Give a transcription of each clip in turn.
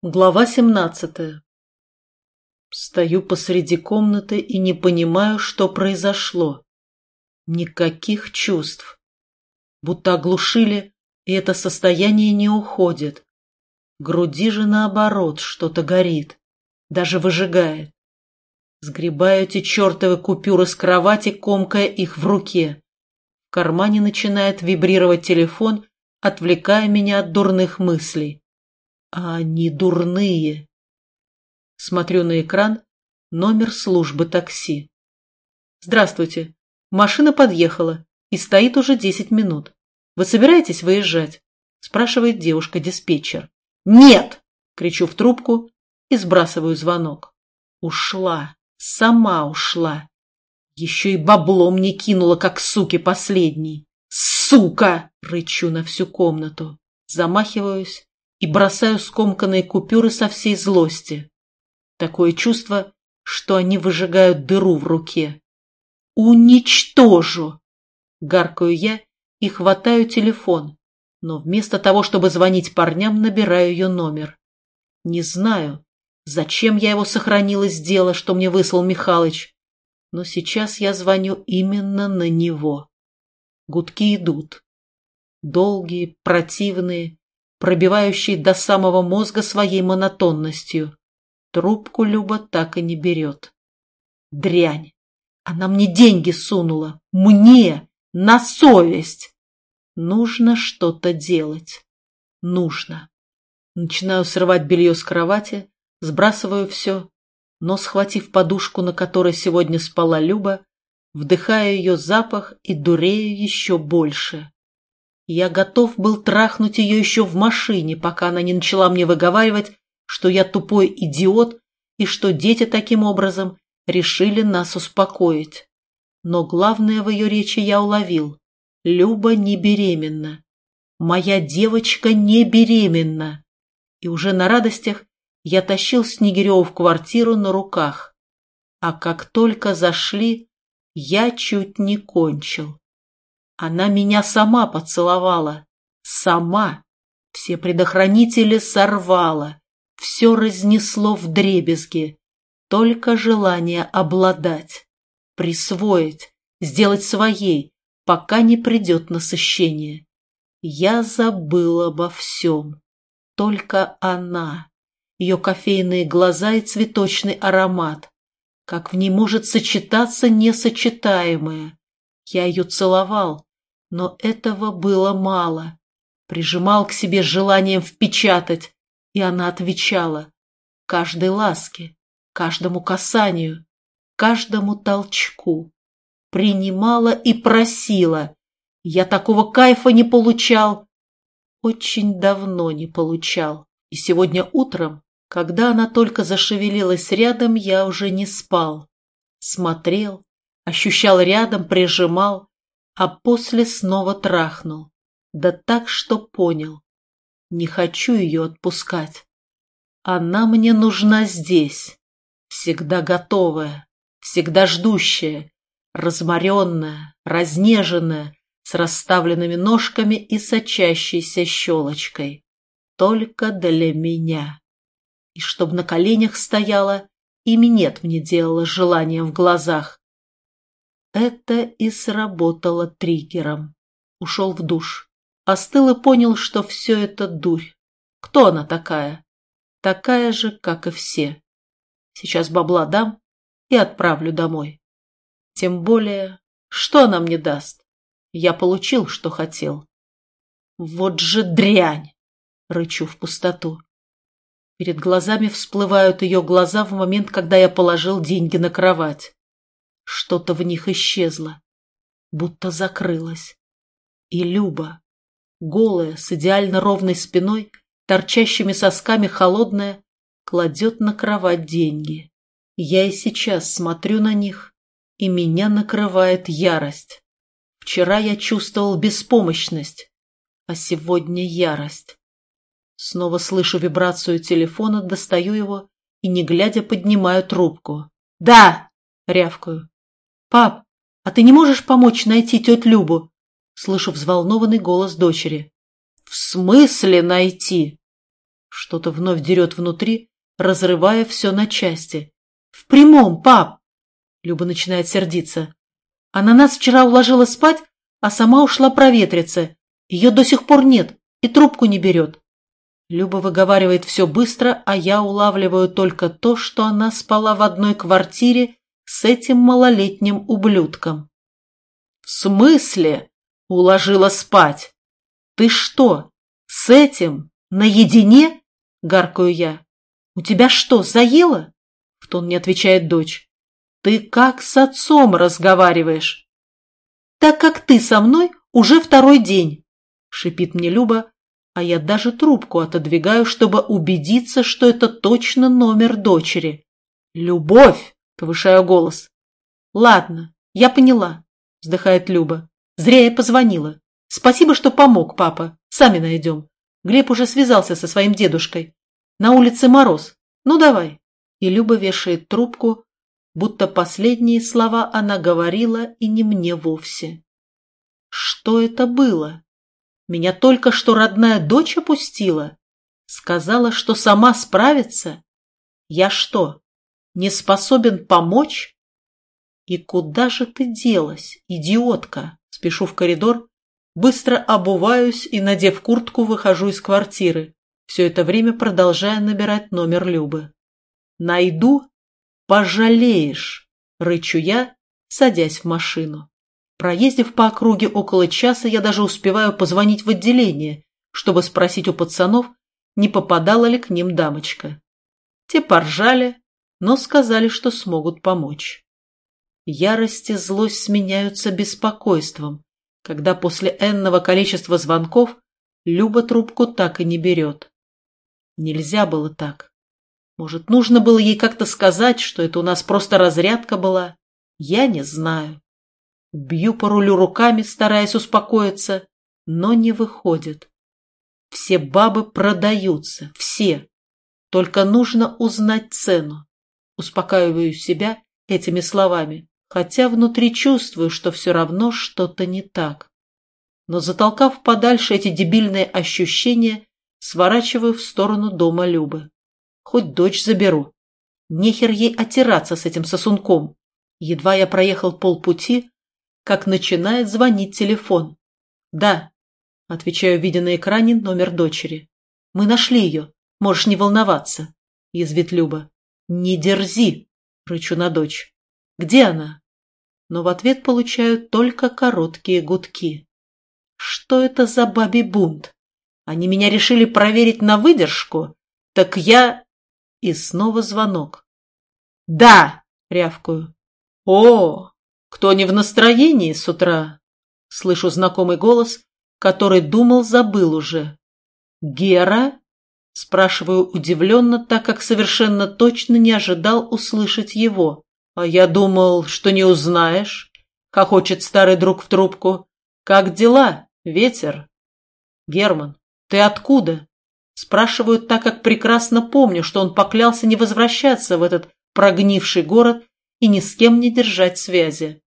Глава семнадцатая Стою посреди комнаты и не понимаю, что произошло. Никаких чувств. Будто оглушили, и это состояние не уходит. Груди же наоборот что-то горит, даже выжигает. Сгребаю эти чертовы купюры с кровати, комкая их в руке. В кармане начинает вибрировать телефон, отвлекая меня от дурных мыслей. А они дурные. Смотрю на экран. Номер службы такси. Здравствуйте. Машина подъехала и стоит уже десять минут. Вы собираетесь выезжать? Спрашивает девушка-диспетчер. Нет! Кричу в трубку и сбрасываю звонок. Ушла. Сама ушла. Еще и бабло мне кинула, как суки последний. Сука! Рычу на всю комнату. Замахиваюсь и бросаю скомканные купюры со всей злости. Такое чувство, что они выжигают дыру в руке. «Уничтожу!» Гаркаю я и хватаю телефон, но вместо того, чтобы звонить парням, набираю ее номер. Не знаю, зачем я его сохранила с дела, что мне выслал Михалыч, но сейчас я звоню именно на него. Гудки идут. Долгие, противные, пробивающий до самого мозга своей монотонностью. Трубку Люба так и не берет. Дрянь! Она мне деньги сунула. Мне! На совесть! Нужно что-то делать. Нужно. Начинаю срывать белье с кровати, сбрасываю все, но, схватив подушку, на которой сегодня спала Люба, вдыхаю ее запах и дурею еще больше. Я готов был трахнуть ее еще в машине, пока она не начала мне выговаривать, что я тупой идиот и что дети таким образом решили нас успокоить. Но главное в ее речи я уловил. Люба не беременна. Моя девочка не беременна. И уже на радостях я тащил Снегирева в квартиру на руках. А как только зашли, я чуть не кончил. Она меня сама поцеловала. Сама. Все предохранители сорвала. Все разнесло в дребезги. Только желание обладать, присвоить, сделать своей, пока не придет насыщение. Я забыл обо всем. Только она. Ее кофейные глаза и цветочный аромат. Как в ней может сочетаться несочетаемое. Я ее целовал, но этого было мало. Прижимал к себе желанием впечатать, и она отвечала. Каждой ласке, каждому касанию, каждому толчку. Принимала и просила. Я такого кайфа не получал. Очень давно не получал. И сегодня утром, когда она только зашевелилась рядом, я уже не спал. Смотрел, ощущал рядом, прижимал, а после снова трахнул. Да так, что понял. Не хочу ее отпускать. Она мне нужна здесь. Всегда готовая, всегда ждущая, разморенная, разнеженная, с расставленными ножками и сочащейся щелочкой. Только для меня. И чтоб на коленях стояла, и минет мне делала желанием в глазах. Это и сработало триггером. Ушел в душ. Остыл и понял, что все это дурь. Кто она такая? Такая же, как и все. Сейчас бабла дам и отправлю домой. Тем более, что она мне даст? Я получил, что хотел. Вот же дрянь! Рычу в пустоту. Перед глазами всплывают ее глаза в момент, когда я положил деньги на кровать. Что-то в них исчезло, будто закрылось. И Люба, голая, с идеально ровной спиной, торчащими сосками холодная, кладет на кровать деньги. Я и сейчас смотрю на них, и меня накрывает ярость. Вчера я чувствовал беспомощность, а сегодня ярость. Снова слышу вибрацию телефона, достаю его и, не глядя, поднимаю трубку. «Да!» — рявкаю. «Пап, а ты не можешь помочь найти тетю Любу?» Слышу взволнованный голос дочери. «В смысле найти?» Что-то вновь дерет внутри, разрывая все на части. «В прямом, пап!» Люба начинает сердиться. «Она нас вчера уложила спать, а сама ушла проветриться. Ее до сих пор нет и трубку не берет». Люба выговаривает все быстро, а я улавливаю только то, что она спала в одной квартире с этим малолетним ублюдком. «В смысле?» — уложила спать. «Ты что, с этим наедине?» — гаркаю я. «У тебя что, заело?» — в тон не отвечает дочь. «Ты как с отцом разговариваешь?» «Так как ты со мной уже второй день», — шипит мне Люба, а я даже трубку отодвигаю, чтобы убедиться, что это точно номер дочери. «Любовь!» — повышаю голос. «Ладно, я поняла», — вздыхает Люба. «Зря я позвонила. Спасибо, что помог, папа. Сами найдем. Глеб уже связался со своим дедушкой. На улице мороз. Ну, давай. И Люба вешает трубку, будто последние слова она говорила и не мне вовсе. Что это было? Меня только что родная дочь опустила. Сказала, что сама справится. Я что, не способен помочь? И куда же ты делась, идиотка? Спешу в коридор, Быстро обуваюсь и, надев куртку, выхожу из квартиры, все это время продолжая набирать номер Любы. «Найду? Пожалеешь!» — рычу я, садясь в машину. Проездив по округе около часа, я даже успеваю позвонить в отделение, чтобы спросить у пацанов, не попадала ли к ним дамочка. Те поржали, но сказали, что смогут помочь. Ярость и злость сменяются беспокойством, когда после энного количества звонков Люба трубку так и не берет. Нельзя было так. Может, нужно было ей как-то сказать, что это у нас просто разрядка была? Я не знаю. Бью по рулю руками, стараясь успокоиться, но не выходит. Все бабы продаются, все. Только нужно узнать цену. Успокаиваю себя этими словами хотя внутри чувствую, что все равно что-то не так. Но затолкав подальше эти дебильные ощущения, сворачиваю в сторону дома Любы. Хоть дочь заберу. Нехер ей отираться с этим сосунком. Едва я проехал полпути, как начинает звонить телефон. «Да», — отвечаю, видя на экране номер дочери. «Мы нашли ее. Можешь не волноваться», — язвит Люба. «Не дерзи», — рычу на дочь. Где она? Но в ответ получают только короткие гудки. Что это за бабий бунт? Они меня решили проверить на выдержку? Так я... И снова звонок. «Да!» — рявкую. «О, кто не в настроении с утра?» Слышу знакомый голос, который думал, забыл уже. «Гера?» — спрашиваю удивленно, так как совершенно точно не ожидал услышать его. «А я думал, что не узнаешь», — хохочет старый друг в трубку. «Как дела, ветер?» «Герман, ты откуда?» Спрашиваю так, как прекрасно помню, что он поклялся не возвращаться в этот прогнивший город и ни с кем не держать связи.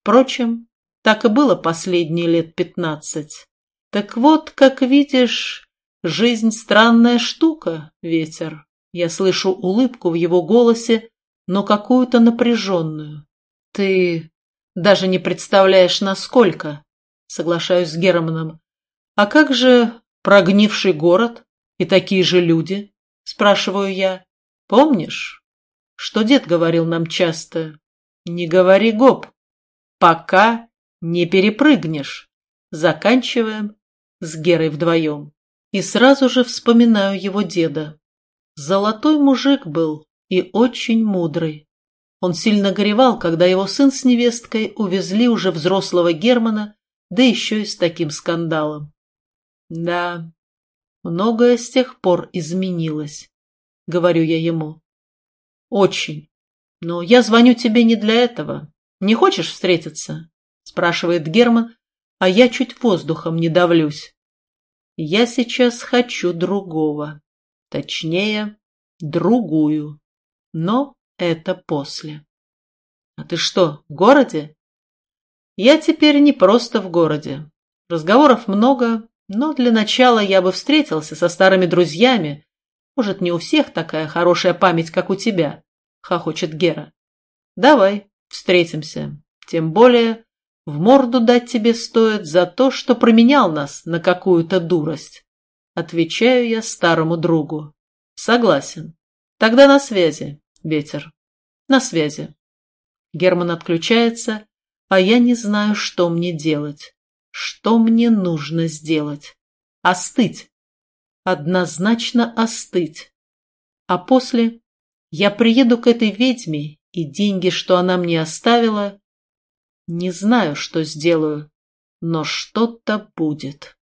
Впрочем, так и было последние лет пятнадцать. Так вот, как видишь, жизнь странная штука, ветер. Я слышу улыбку в его голосе, но какую-то напряженную. Ты даже не представляешь, насколько, соглашаюсь с Германом. А как же прогнивший город и такие же люди? Спрашиваю я. Помнишь, что дед говорил нам часто? Не говори гоп, пока не перепрыгнешь. Заканчиваем с Герой вдвоем. И сразу же вспоминаю его деда. Золотой мужик был, и очень мудрый. Он сильно горевал, когда его сын с невесткой увезли уже взрослого Германа, да еще и с таким скандалом. Да, многое с тех пор изменилось, говорю я ему. Очень. Но я звоню тебе не для этого. Не хочешь встретиться? Спрашивает Герман, а я чуть воздухом не давлюсь. Я сейчас хочу другого. Точнее, другую. Но это после. А ты что, в городе? Я теперь не просто в городе. Разговоров много, но для начала я бы встретился со старыми друзьями, Может, не у всех такая хорошая память, как у тебя, хохочет Гера. Давай, встретимся. Тем более, в морду дать тебе стоит за то, что променял нас на какую-то дурость. Отвечаю я старому другу. Согласен. Тогда на связи, ветер. На связи. Герман отключается, а я не знаю, что мне делать. Что мне нужно сделать? Остыть. Однозначно остыть. А после я приеду к этой ведьме, и деньги, что она мне оставила, не знаю, что сделаю, но что-то будет.